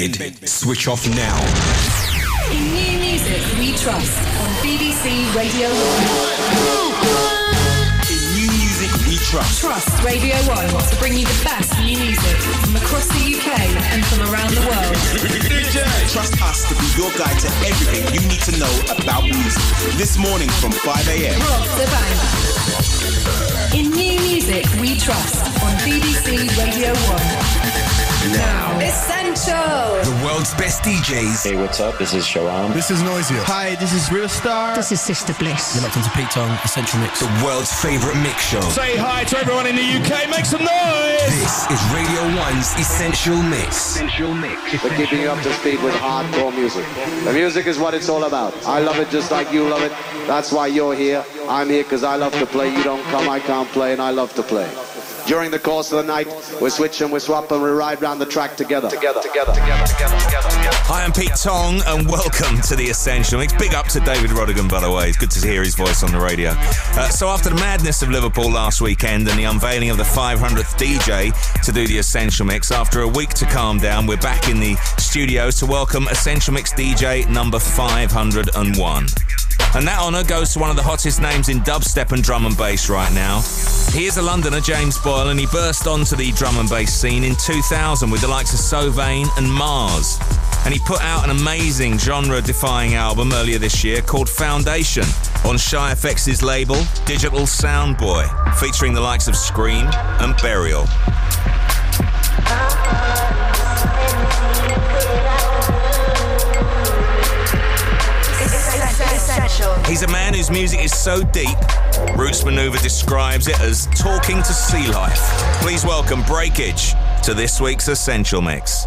ended. Switch off now. In new music we trust on BBC Radio 1. In new music we trust. Trust Radio 1 to bring you the best new music from across the UK and from around the world. Trust us to be your guide to everything you need to know about music. This morning from 5 a.m. Rob da Bank. In new music we trust on BBC Radio 1. Now, Essential. The world's best DJs. Hey, what's up? This is Sharam. This is Noisia. Hi, this is Riva Starr. This is Sister Bliss. You're locked into Pete Tong, Essential Mix. The world's favorite mix show. Say hi to everyone in the UK. Make some noise. This is Radio 1's Essential Mix. Essential Mix. We're keeping you up to speed with hardcore music. The music is what it's all about. I love it just like you love it. That's why you're here. I'm here because I love to play. You don't come, I can't play, and I love to play. During the course of the night, we switch and we swap and we ride round the track together. Together, together, together, together, together, together. Hi, I'm Pete Tong, and welcome to the Essential Mix. Big up to David Rodigan, by the way. It's good to hear his voice on the radio. Uh, so, after the madness of Liverpool last weekend and the unveiling of the 500th DJ to do the Essential Mix, after a week to calm down, we're back in the studios to welcome Essential Mix DJ number 501. And that honour goes to one of the hottest names in dubstep and drum and bass right now. He is a Londoner, James Boyle, and he burst onto the drum and bass scene in 2000 with the likes of Sovane and Mars. And he put out an amazing genre defying album earlier this year called Foundation on Shy FX's label Digital Soundboy, featuring the likes of Skream and Burial. He's a man whose music is so deep, Roots Manuva describes it as talking to sea life. Please welcome Breakage to this week's Essential Mix.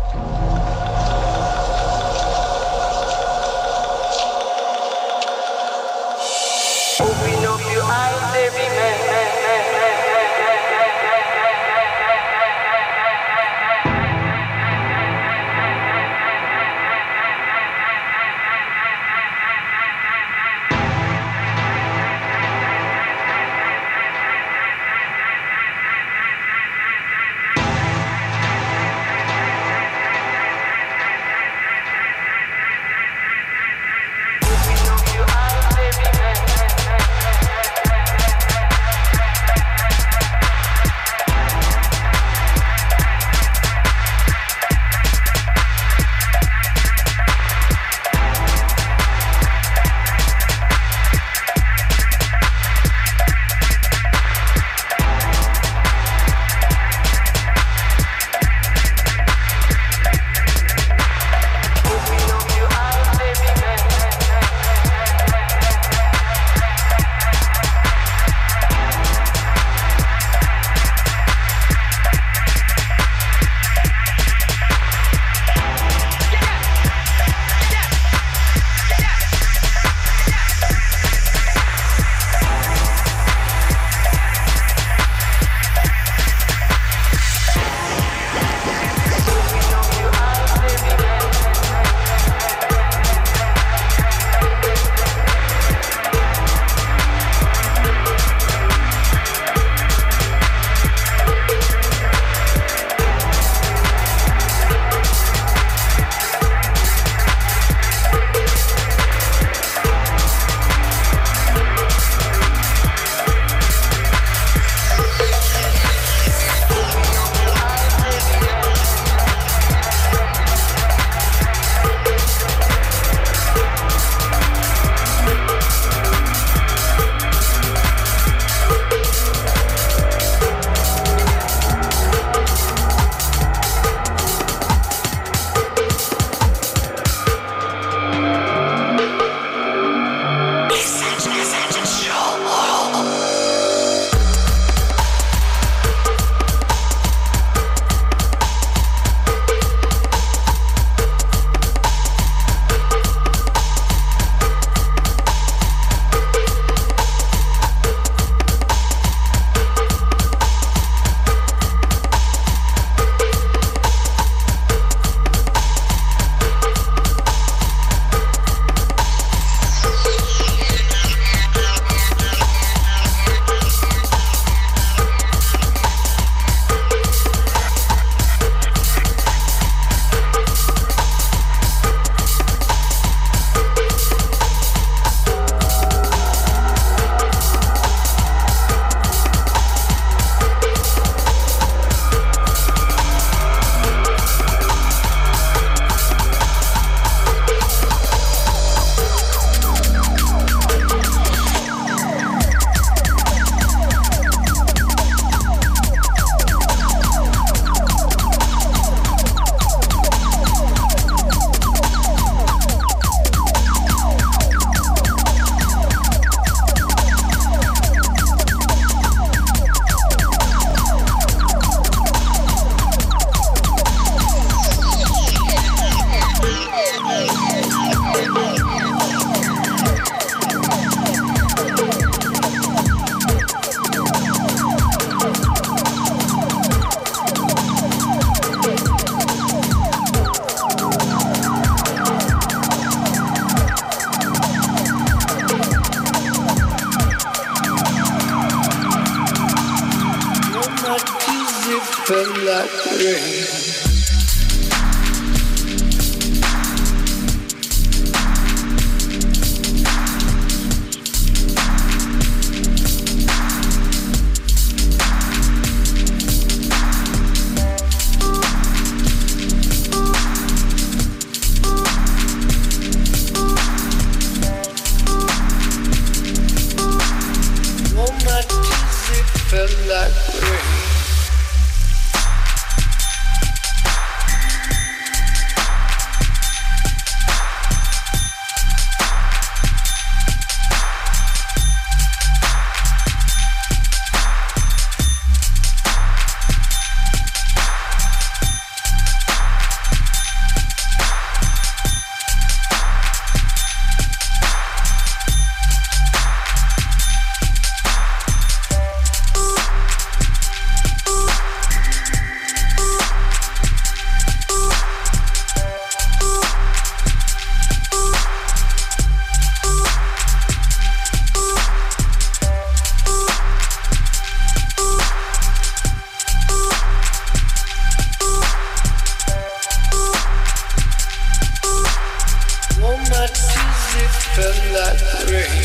like rain.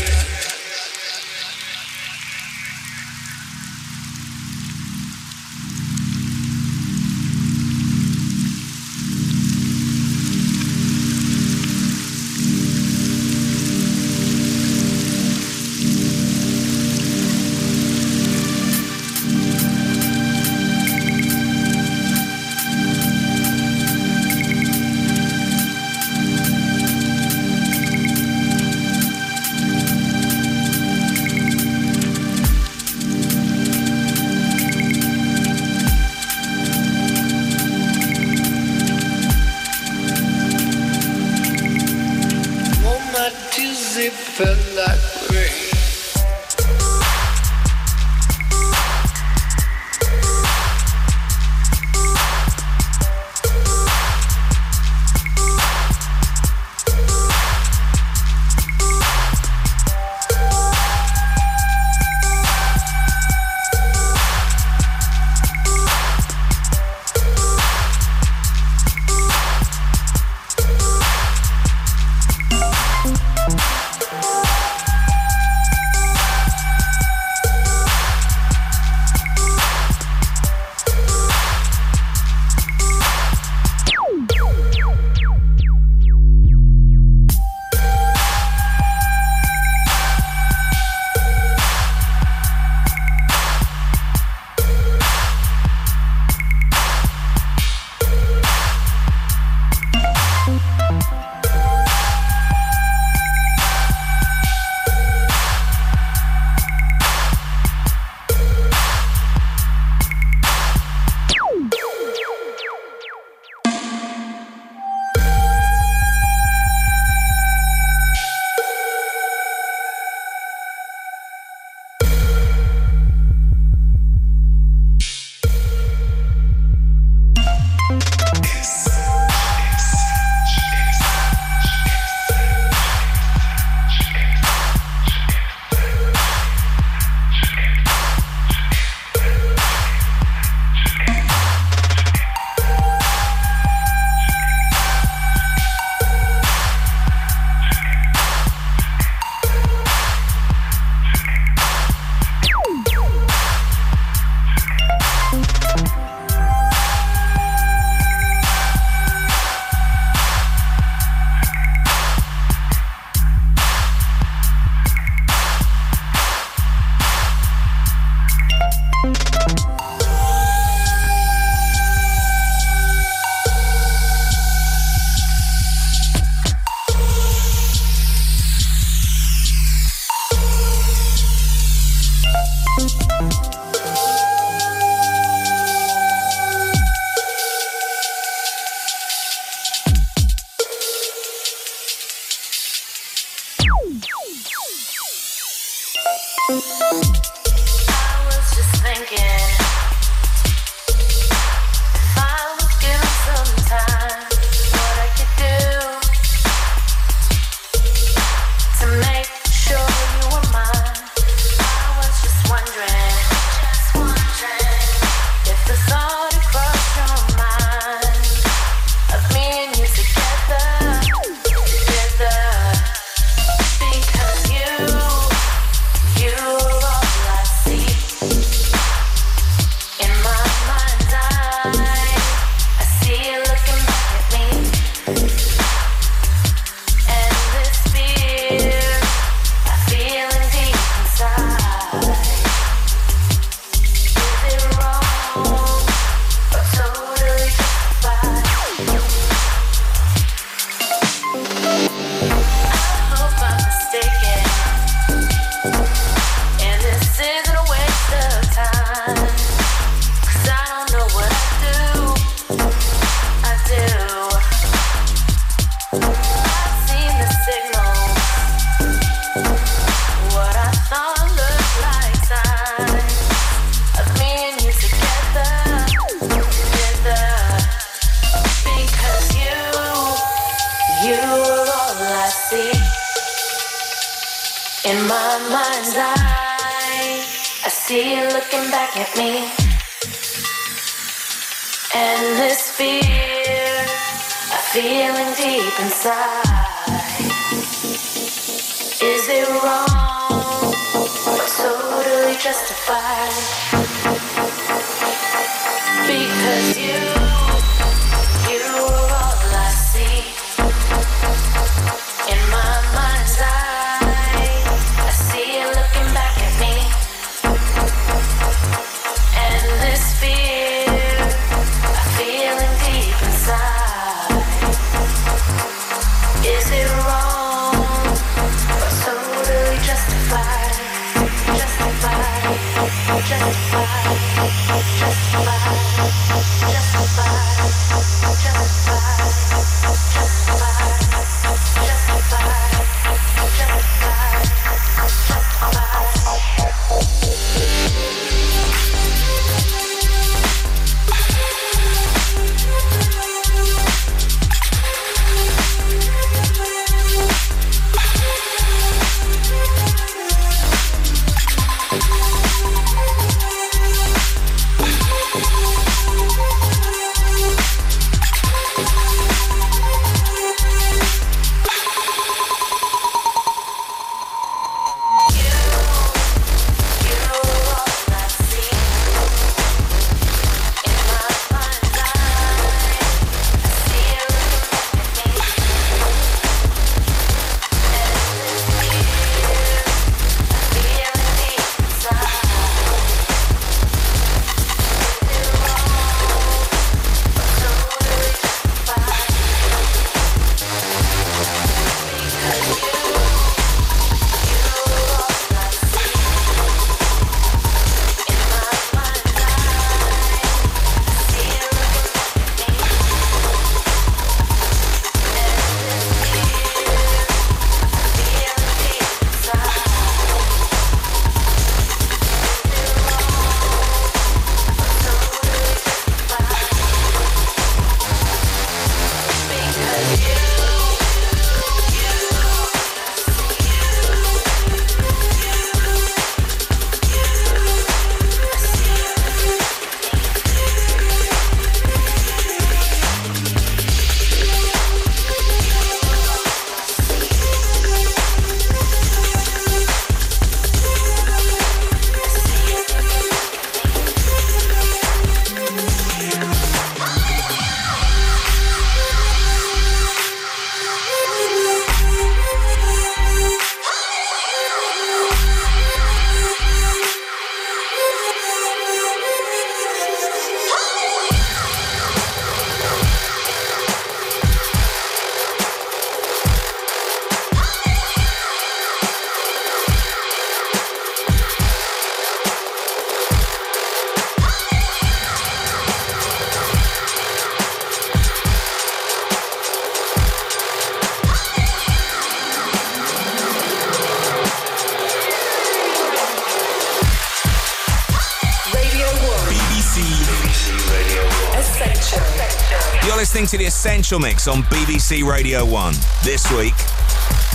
To the Essential Mix on BBC Radio 1. This week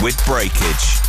with Breakage.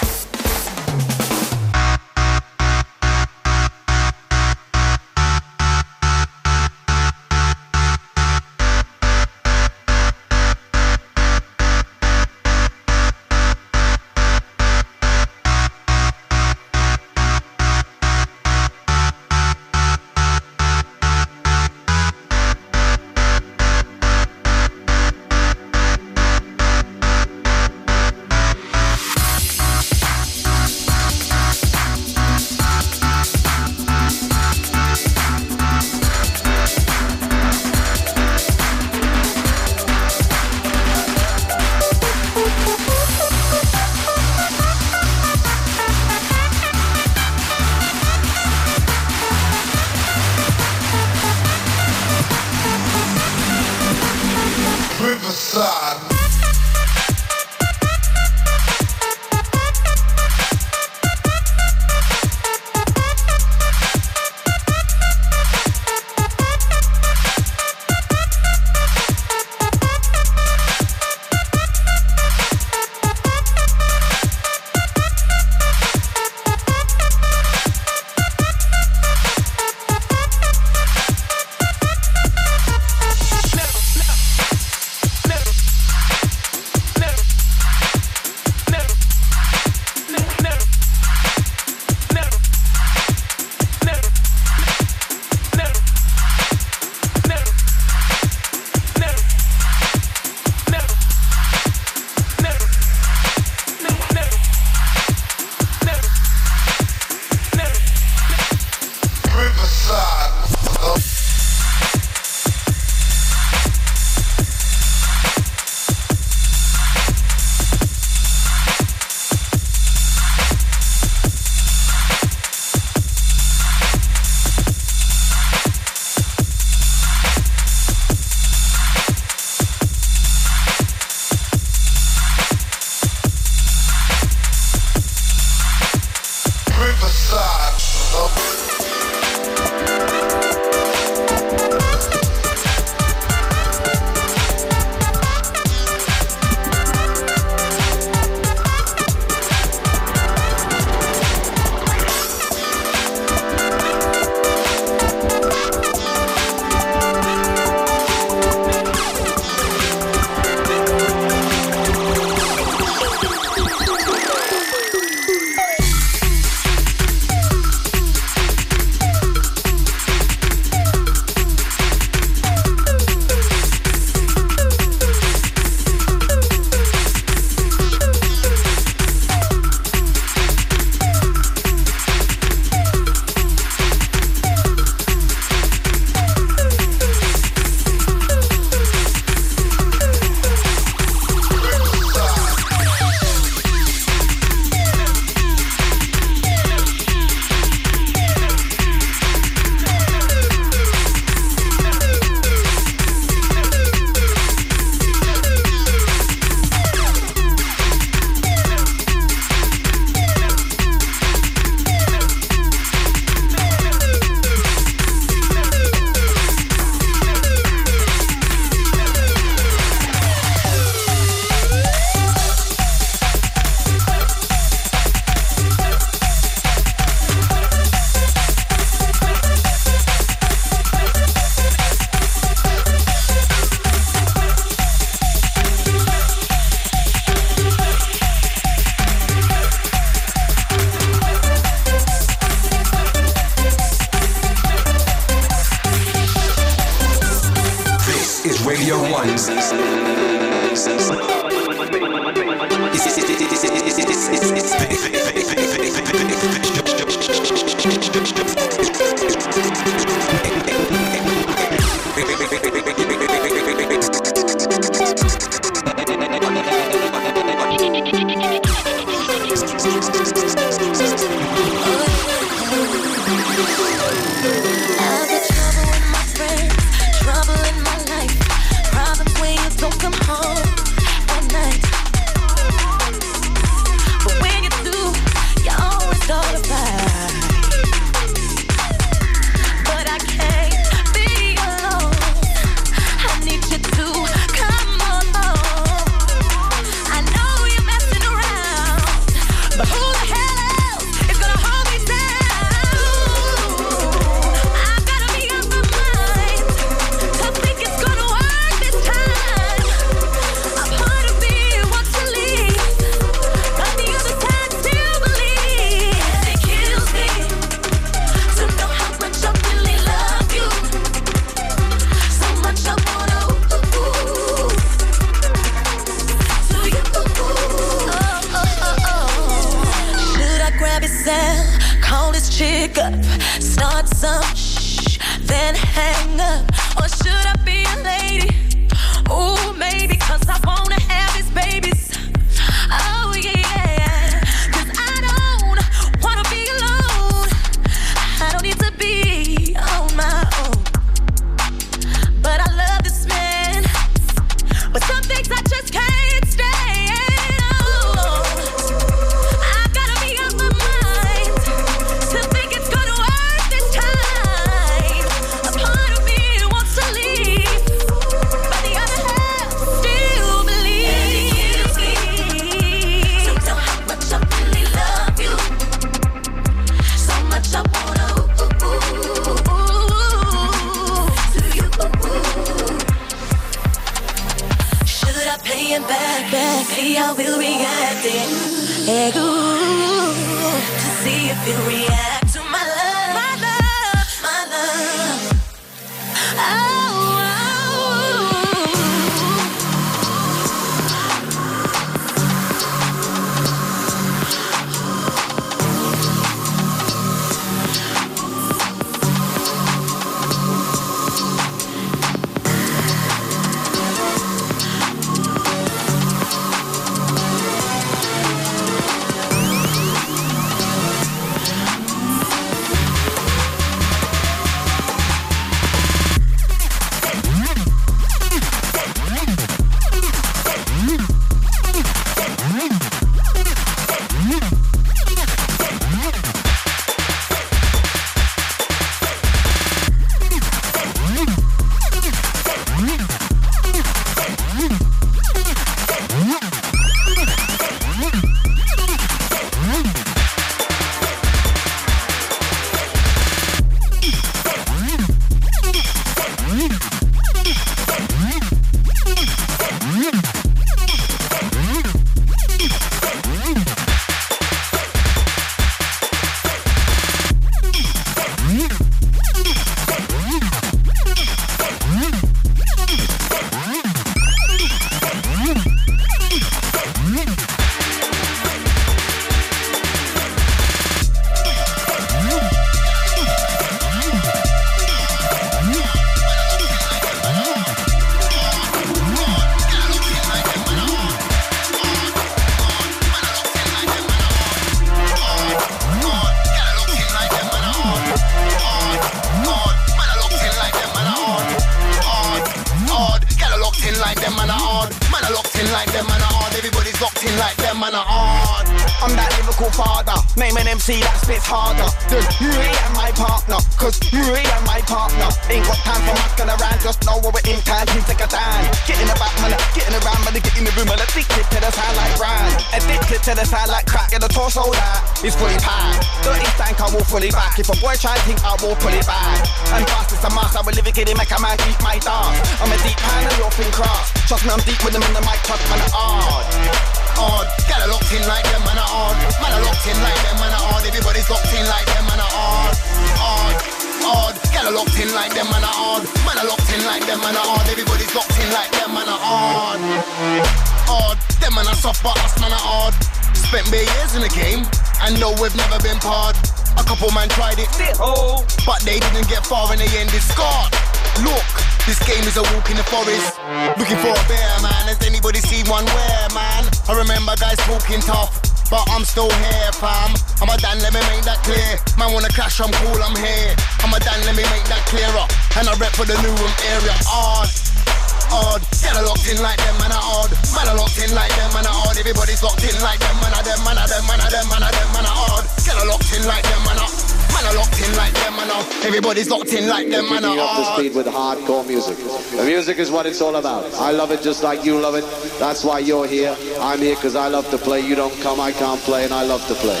is locked in like man up to speed with hardcore music. The music is what it's all about. I love it just like you love it. That's why you're here. I'm here because I love to play. You don't come, I can't play, and I love to play.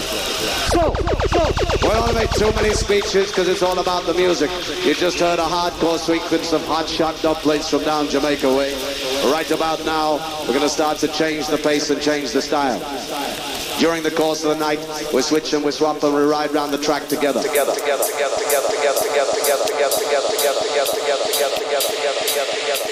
Go, go. We don't make too many speeches because it's all about the music. You just heard a hardcore sequence of hot shot dub plates from down Jamaica way. Right about now, we're going to start to change the pace and change the style. During the course of the night, we switch and we swap and we ride round the track together. Together, together, together. together, together, together, together, together, together, together, together, together.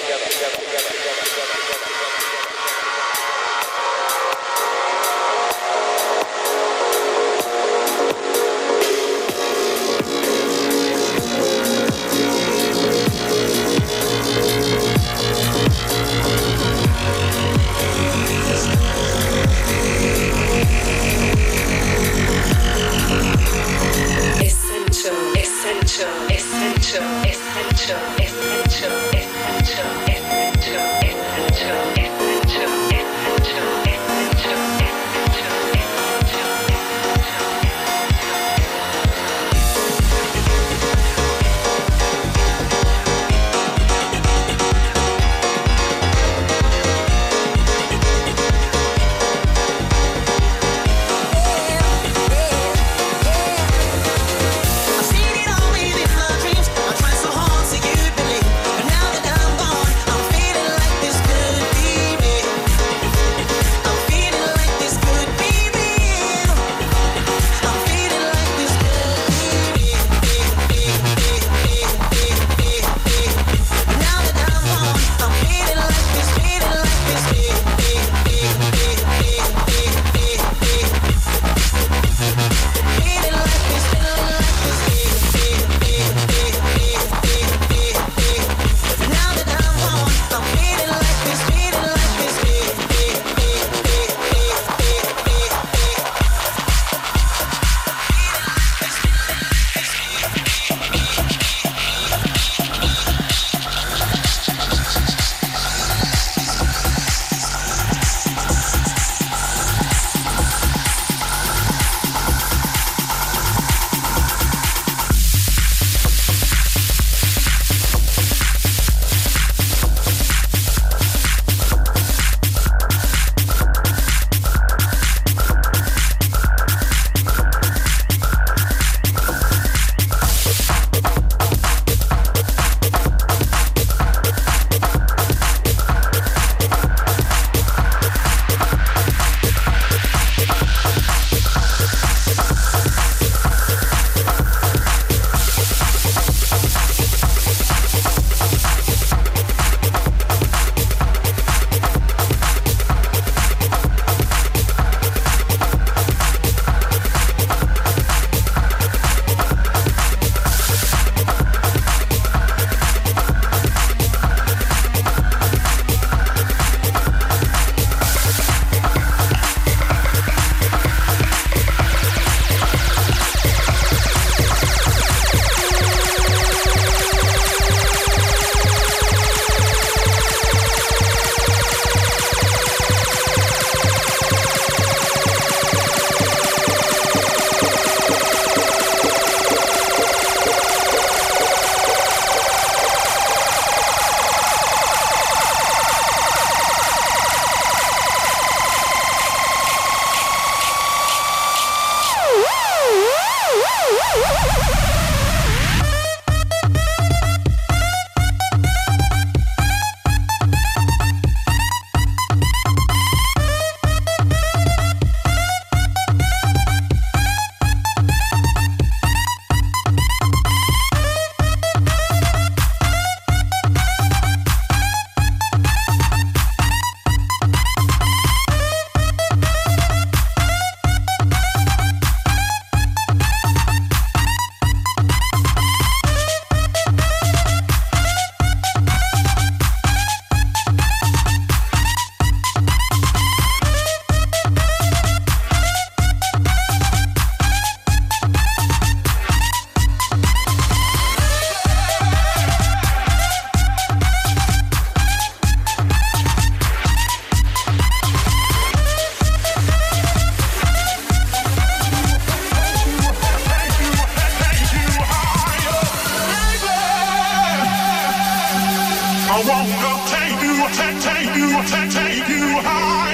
Get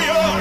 up.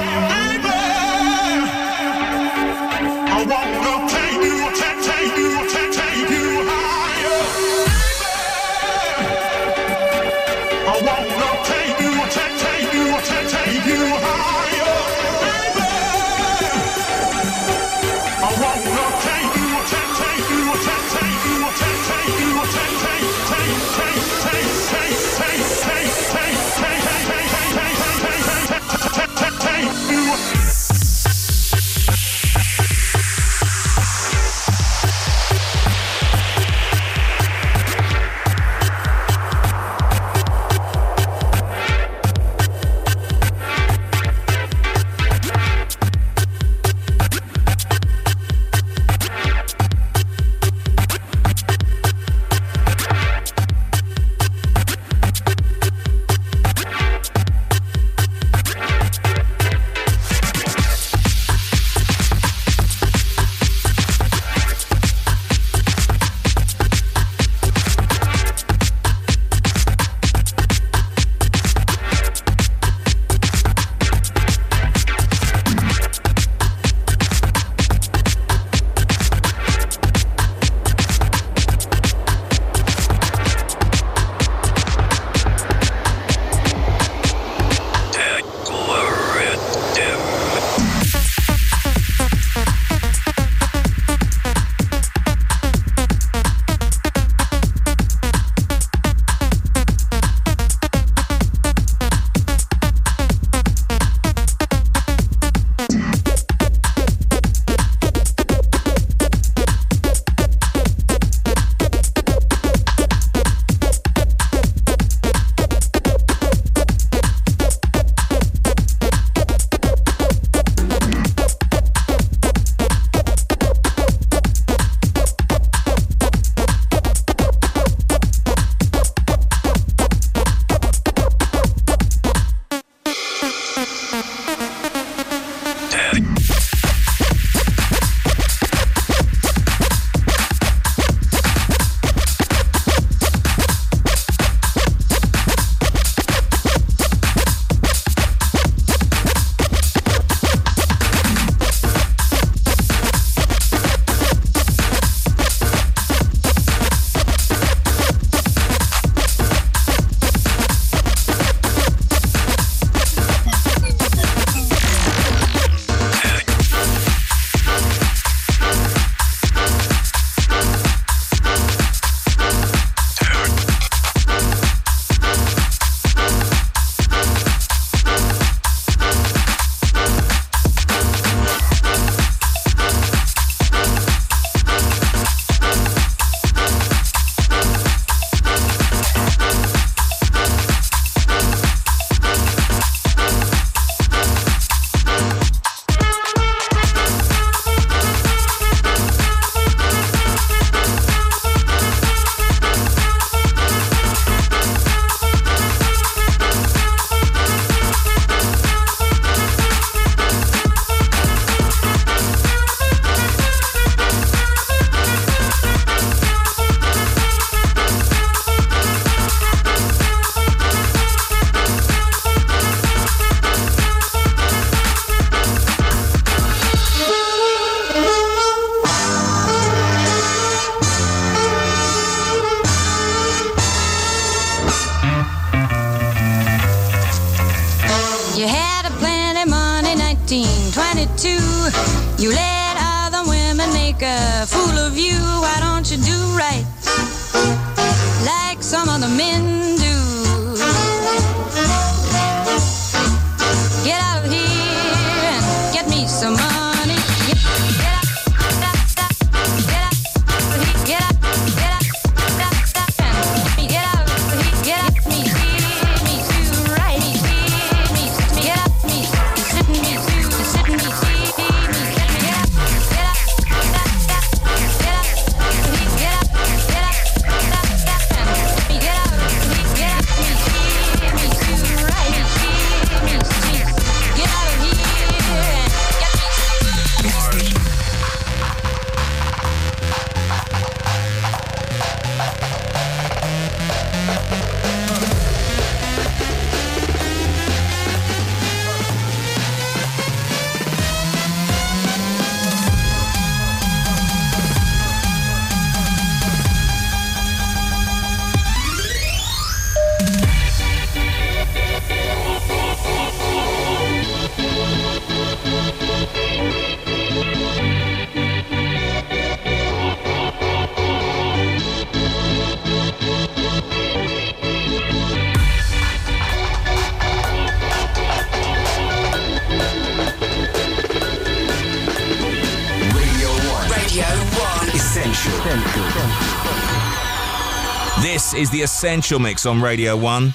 Essential Mix on Radio 1.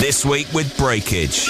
This week with Breakage.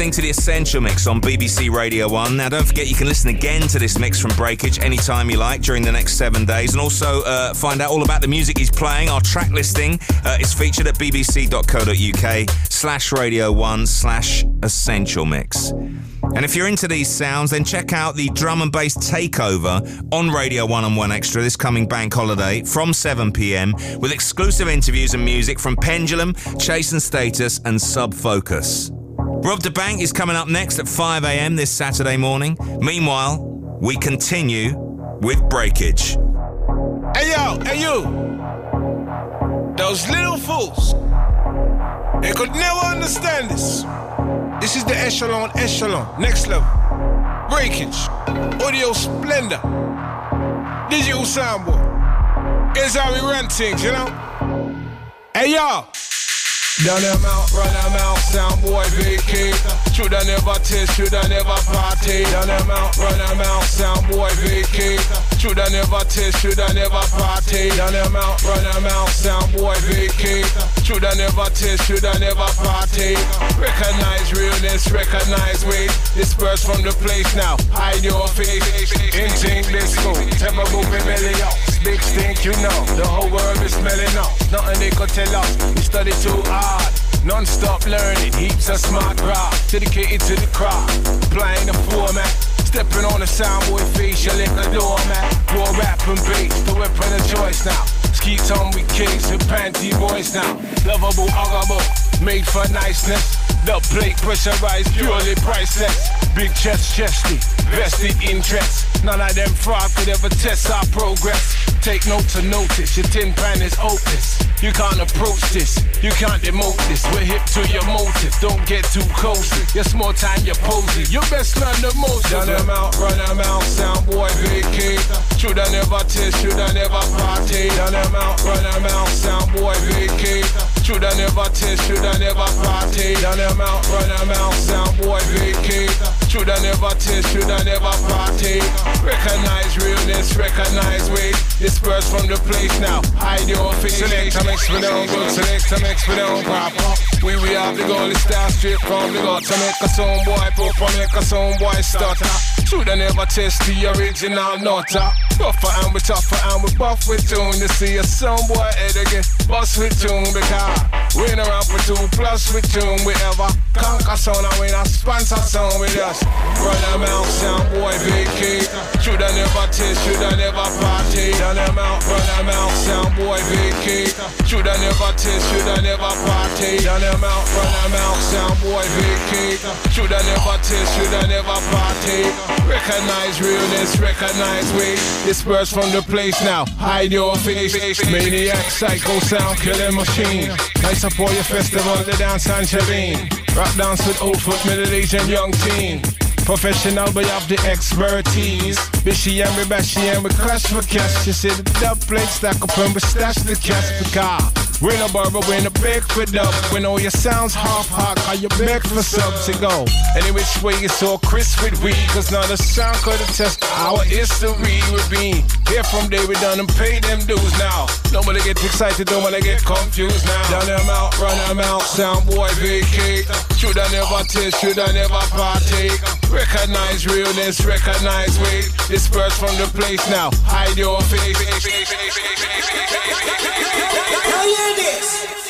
Listening to The Essential Mix on BBC Radio 1. Now, don't forget you can listen again to this mix from Breakage anytime you like during the next seven days and also uh, find out all about the music he's playing. Our track listing uh, is featured at bbc.co.uk slash radio 1 slash essential mix. And if you're into these sounds, then check out the drum and bass takeover on Radio 1 and 1 Extra this coming bank holiday from 7 pm with exclusive interviews and music from Pendulum, Chase and Status, and Sub Focus. Rob da Bank is coming up next at 5 a.m. this Saturday morning. Meanwhile, we continue with Breakage. Hey yo, hey you! Those little fools! They could never understand this. This is the echelon, echelon, next level. Breakage, audio splendor, digital soundboard. Here's how we run things, you know? Hey y'all! Down them out, run them out, sound boy vacate. Shoulda never taste, shoulda never party. Down them out, run them out, sound boy vacate. Shoulda never taste, shoulda never party. Down them out, run them out, sound boy vacate. Shoulda never taste, shoulda never party. Recognize realness, recognize weight. Disperse from the place now, hide your face. Let's go. Temper moving belly. Big stink, you know. The whole world is smelling up. Nothing they could tell us. We study too hard. Non-stop learning, heaps of smart craft. Dedicated to the craft, playing the format. Stepping on the soundboy face, facial like a doormat. Raw rap and bass, the weapon of choice now. Skeets on with case and panty boys now. Lovable, huggable, made for niceness. The plate pressurized, purely priceless. Big chest, chesty, vested interest. None of them fraud could ever test our progress. Take note to notice, your tin pan is hopeless. You can't approach this, you can't demote this. We're hip to your motive, don't get too close. Your small time, you're. You best learn the most. Run them out, run them out, sound boy vacate. Shoulda never test, shoulda never party. Run them out, run them out, sound boy vacate. Shoulda never test, shoulda never party. Run them out, run them out, sound boy vacate. Shoulda never test, shoulda never party. Recognize realness, recognize weight. Disperse from the place now. Hide your face. Select a mix for them good, select a mix for them proper. We we have the goal, it's down straight from the gut to make a sound boy proper, make a sound boy stutter. Shoulda never test the original nutter. Rougher and we tougher and we buff with tune. You see a sound boy head again, bust with tune because we ain't around for two plus with tune. We ever conquer sound and we not sponsor sound with us. Run them out, sound boy vacate. Shoulda never test, shoulda never party. Run them out, run them out, sound boy vacate. Shoulda never test, shoulda never party. Run them out, run them out, sound boy vacate. Shoulda never test, shoulda never party. Recognize realness, recognize weight. Disperse from the place now. Hide your face. Maniac, psycho sound, killing machine. Nice up your festival, the dance and Chavine. Rock dance with old foot, middle aged and young teen. Professional, but you have the expertise. Bishy and we bashy and we clash for cash. You see the dub plate stack up and we stash the cash for car. We no barber, we no beg for dub. When all your sounds half hot, how you beg for subs to go. Any which way it's so crisp with we, cause now the sound could attest our history would be. Here from day we done and pay them dues now. Nobody get excited, don't wanna get confused now. Down them out, run them out, sound boy vacate. Should I never taste, should I never partake? Recognize realness, recognize weight. Disperse from the place now. Hide your face. Hear this.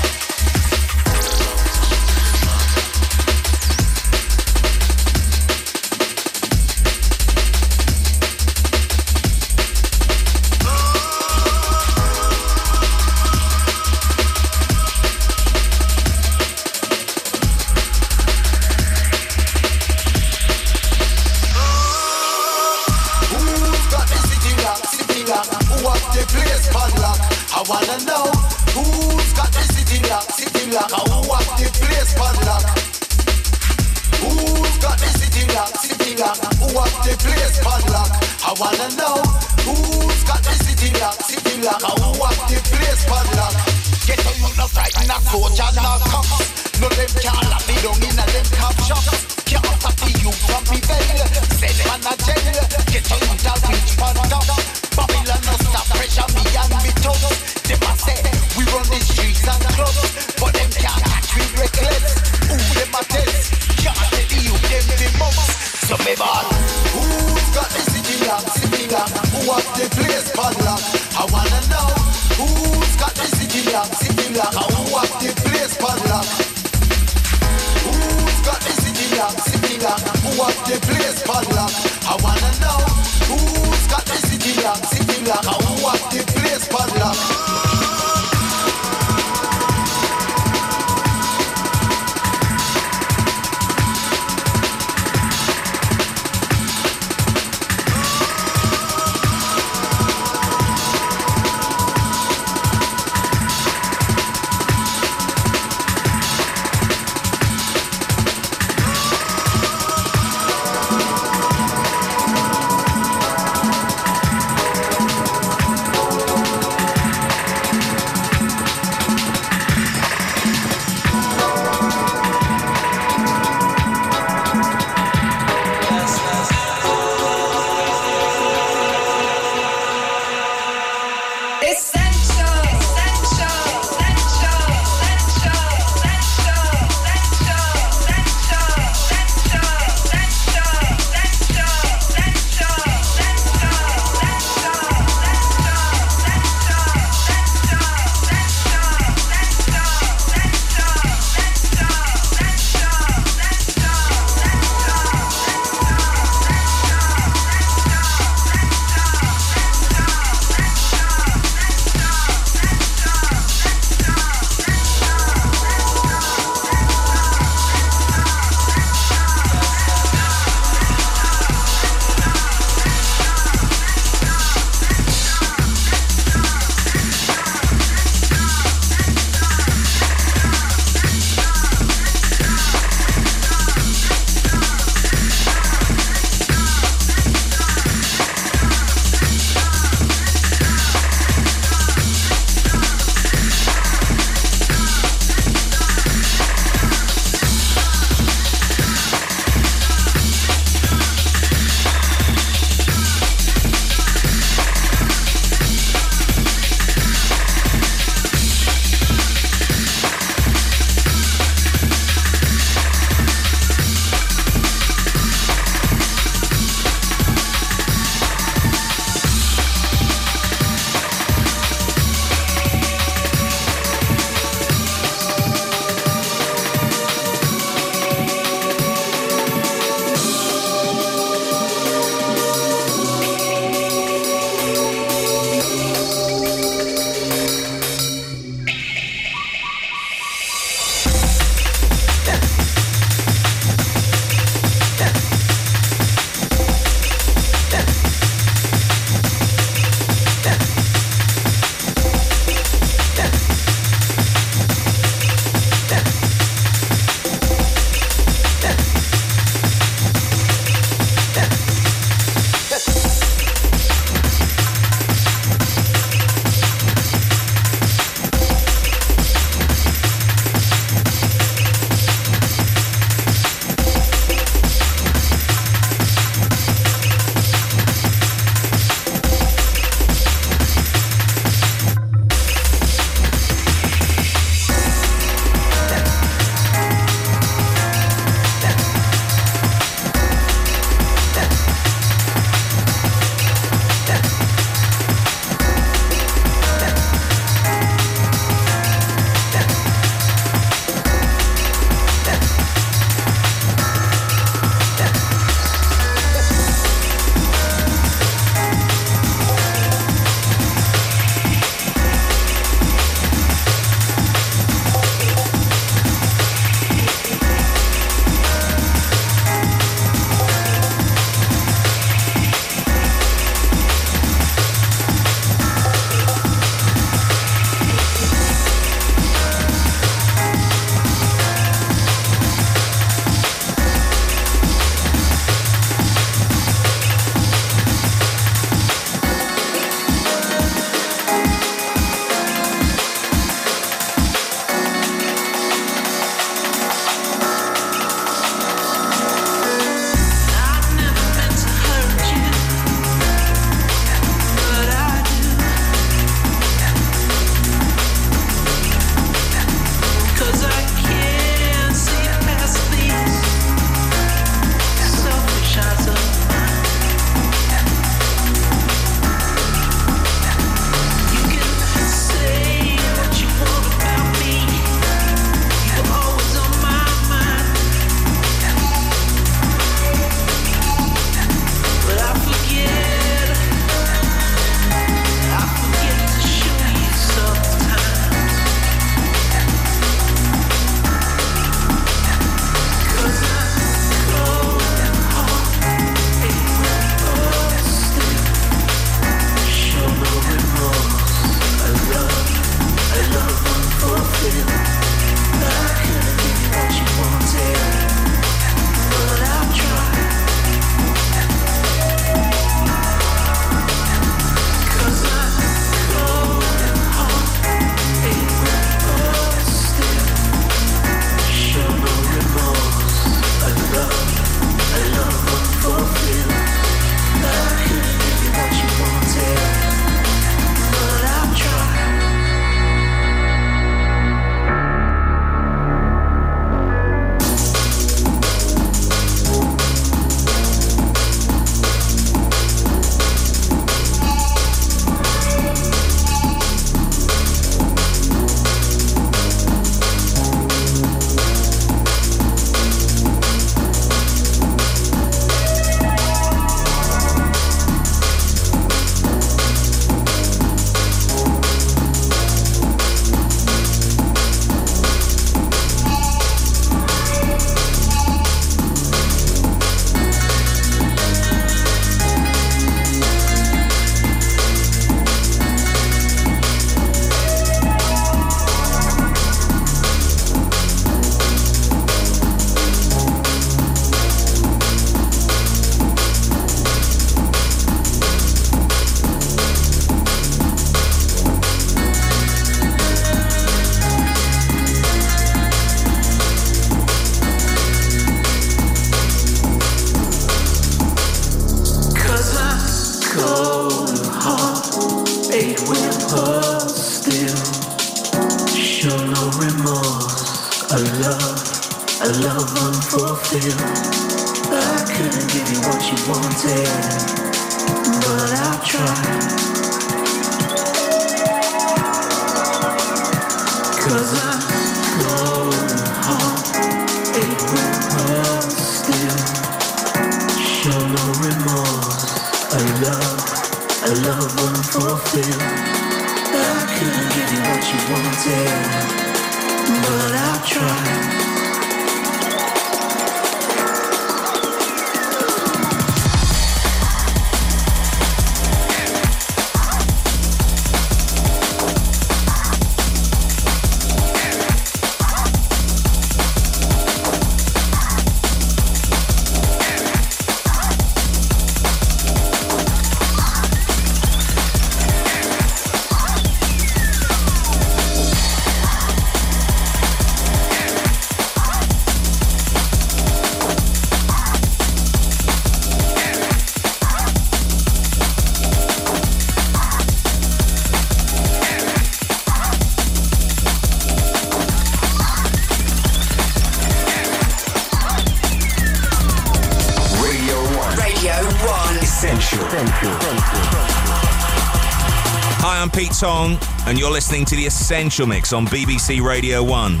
Tong, and you're listening to The Essential Mix on BBC Radio 1.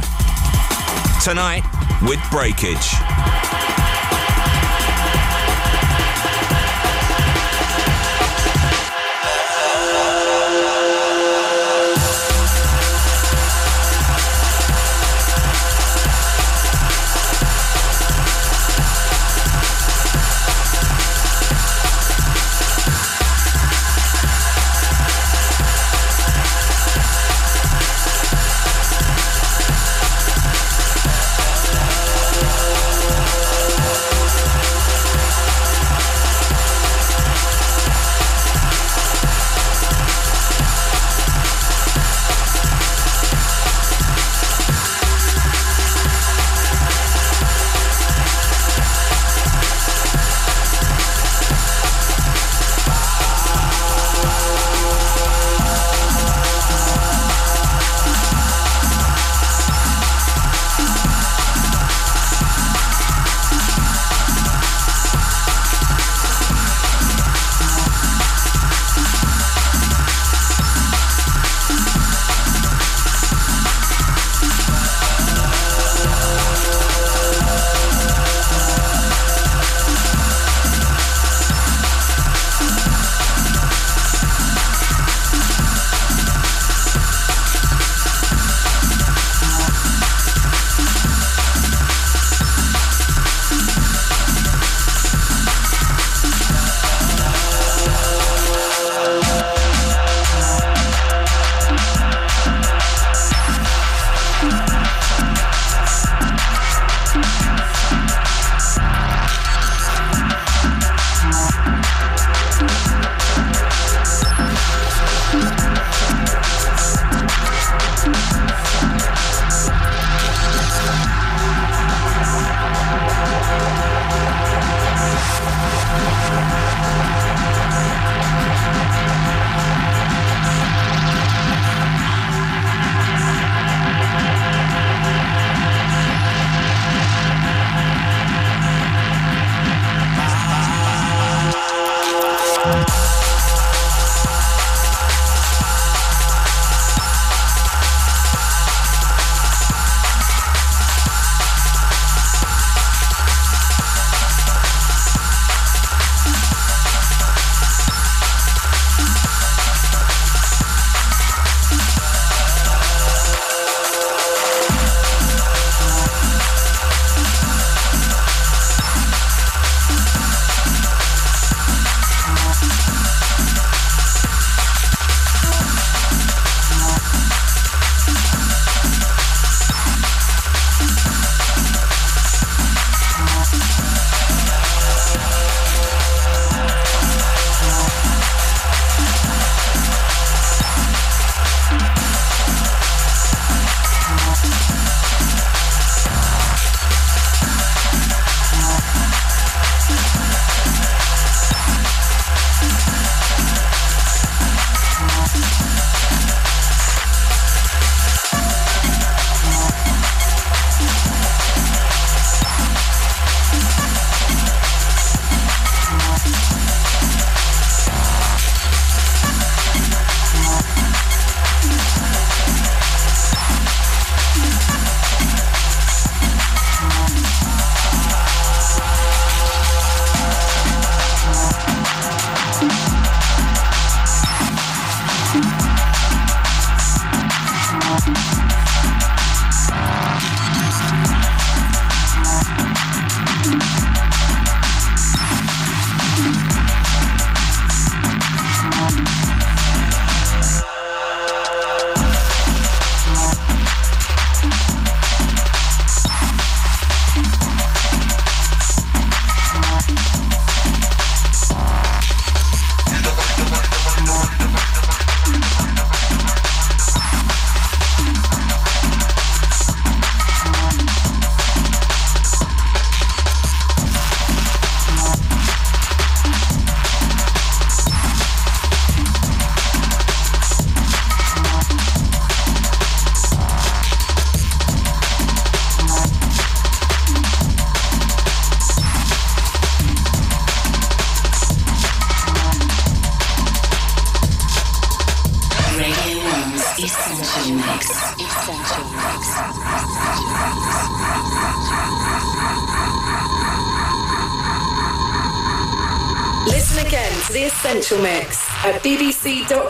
Tonight, with Breakage.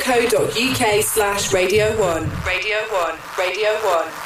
bbc.co.uk slash Radio 1. Radio 1, Radio 1,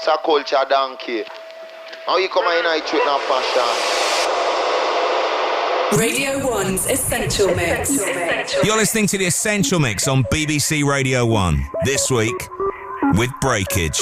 you say slackness a culture donkey. How you come in night with no fashion? Radio 1's Essential Mix. You're listening to the Essential Mix on BBC Radio 1 this week with Breakage.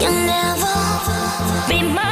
You'll never be mine.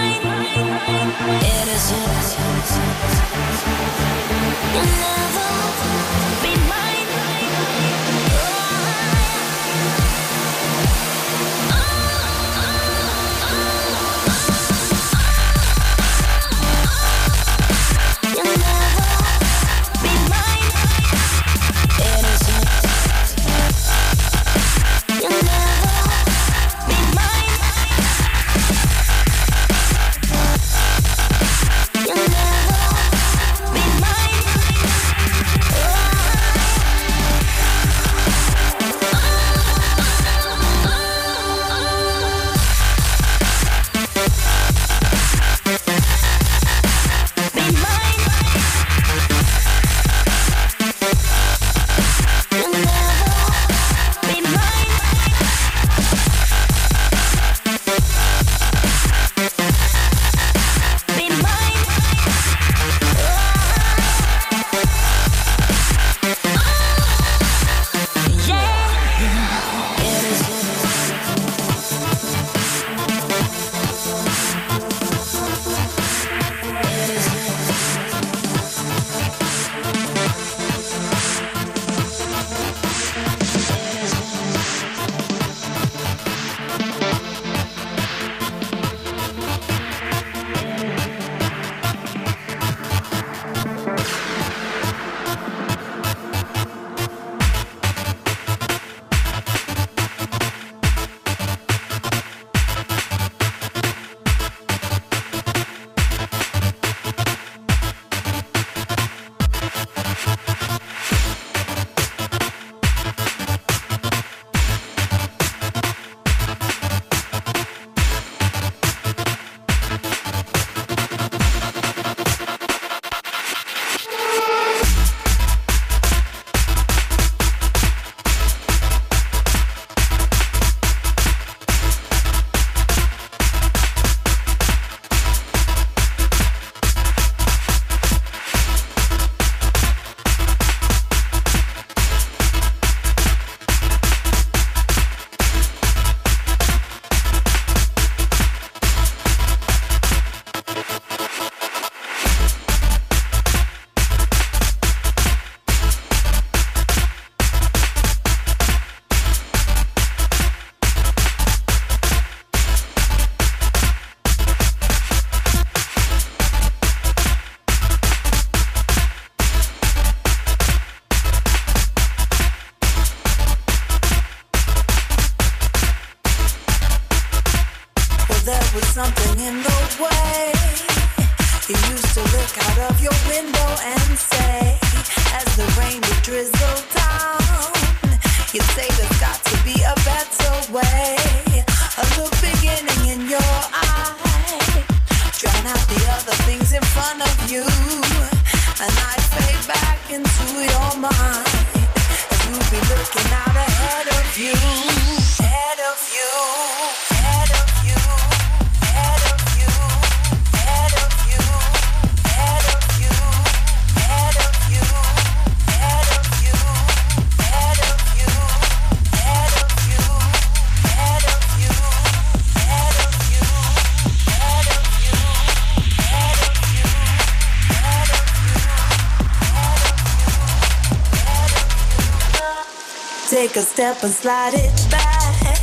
A step and slide it back.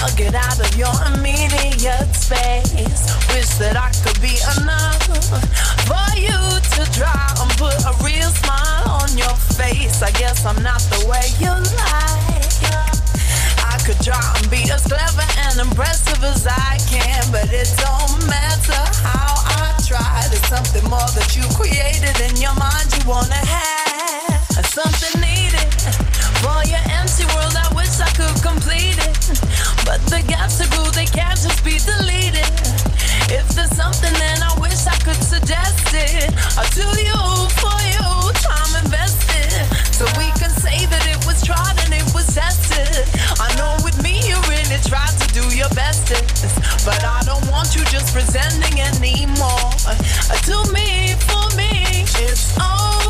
I'll get out of your immediate space. Wish that I could be enough for you to try and put a real smile on your face. I guess I'm not the way you like. I could try and be as clever and impressive as I can, but it don't matter how I try. There's something more that you created in your mind you wanna have. Something needed for your empty world. I wish I could complete it, but the gaps are cool. They can't just be deleted. If there's something, then I wish I could suggest it uh, do you for you. Time invested, so we can say that it was tried and it was tested. I know with me you really tried to do your bestest, but I don't want you just presenting anymore. Uh, to me, for me, it's over.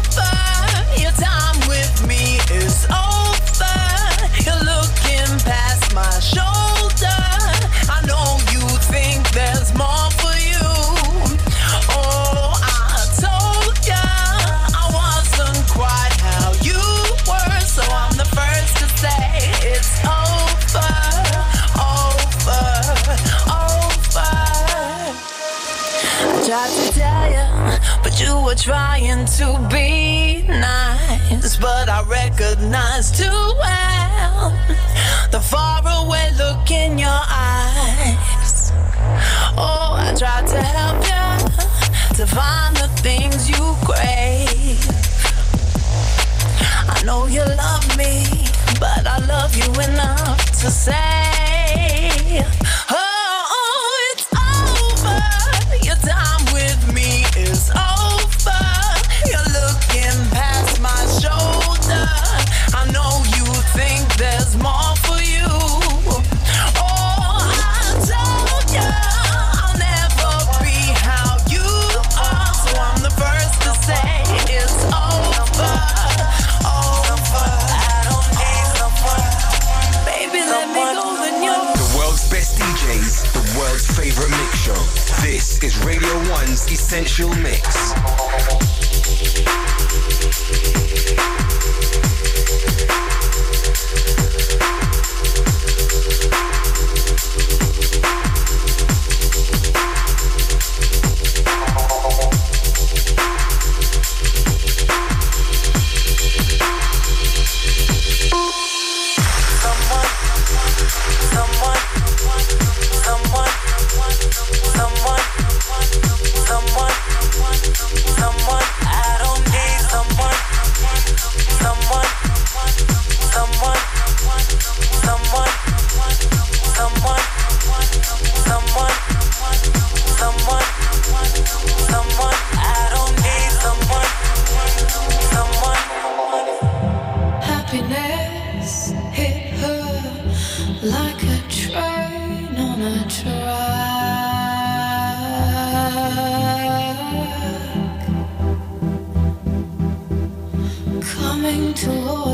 were trying to be nice, but I recognize too well the faraway look in your eyes. Oh, I tried to help you to find the things you crave. I know you love me, but I love you enough to say. Essential Mix.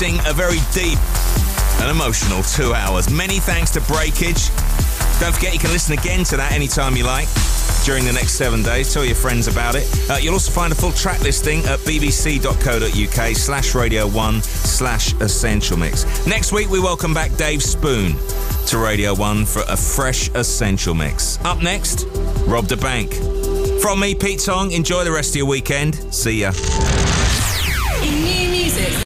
a very deep and emotional two hours. Many thanks to Breakage. Don't forget you can listen again to that anytime you like during the next seven days. Tell your friends about it. Uh, you'll also find a full track listing at bbc.co.uk slash radio 1 slash essential mix. Next week, we welcome back Dave Spoon to Radio 1 for a fresh essential mix. Up next, Rob da Bank. From me, Pete Tong, enjoy the rest of your weekend. See ya.